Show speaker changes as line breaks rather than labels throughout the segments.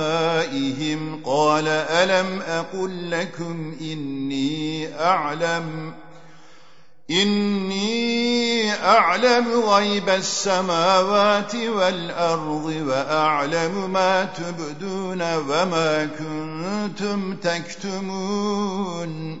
بأسمائهم قال ألم أقل لكم إني أعلم إني أعلم غيب السماوات والأرض وأعلم ما تبدون وما كنتم تكتمون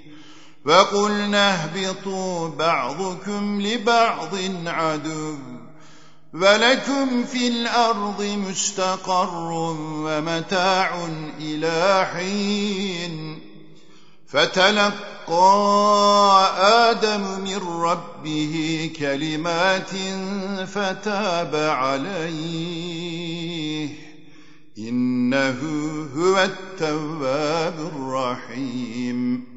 وقلنا اهبطوا بعضكم لبعض عدو ولكم في الأرض مستقر ومتاع إلى حين فتلقى آدم من ربه كلمات فتاب عليه إنه هو التواب الرحيم